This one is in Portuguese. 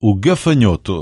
o gafanhoto.